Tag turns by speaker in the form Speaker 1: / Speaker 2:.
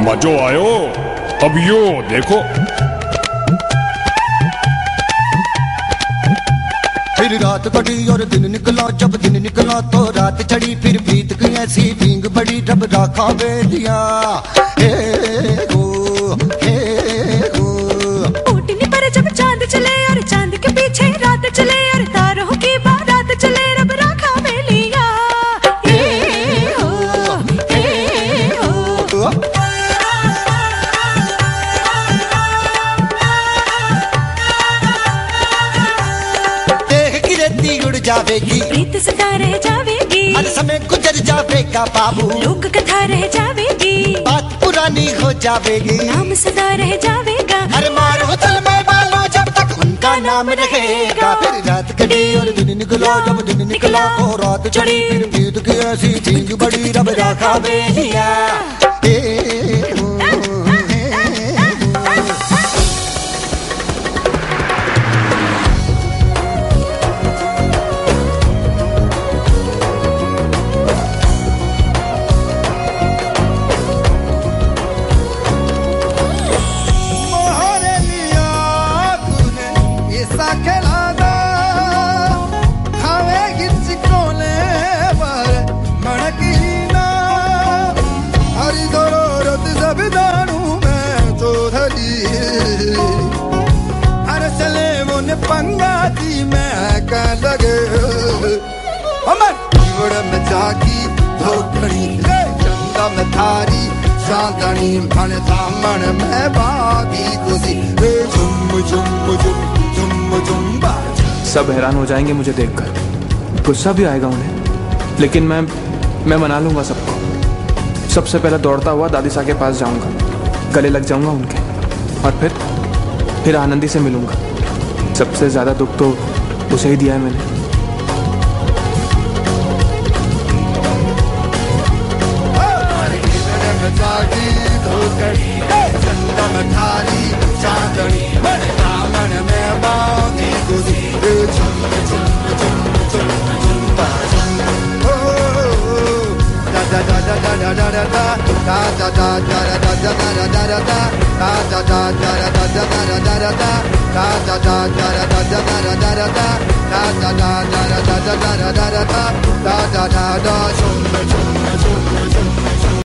Speaker 1: मजो आयो अब यो देखो
Speaker 2: फिर रात कटी और दिन निकला, जब दिन निकला तो रात चढ़ी, फिर बीत गई ऐसी भींग बड़ी रब राखा बेलिया। जावेगी।
Speaker 3: प्रीत सदा रह जावेगी।
Speaker 2: हर समय गुजर जावेगा बाबू।
Speaker 3: लोक कथा रह जावेगी।
Speaker 2: बात पुरानी हो जावेगी।
Speaker 3: नाम सदा रह जावेगा।
Speaker 2: अरे मारो चल मैं बालो जब तक उनका नाम रहेगा। फिर रात कटी और दिन निकला जब दिन निकला। तो रात चढ़ी। फिर गई ऐसी भींग बड़ी रब राखा बेलिया
Speaker 4: पंगाती में कह लगे। अमर। जीवड़ में जागी धोकड़ी चंदा में थारी चांदनी मन दामन में बागी। रे झुम झुम झुम।
Speaker 5: सब हैरान हो जाएँगे मुझे देखकर। गुस्सा भी आएगा उन्हें। लेकिन मैं मैं मना लूँगा सबको। सबसे पहले दौड़ता हुआ दादी साहब के पास जाऊँगा। गले लग जाऊँगा उनके। और फिर फिर आनंदी से मिलूँगा। सबसे ज़्यादा दुख तो उसे ही दिया है मैंने।
Speaker 4: Da da da da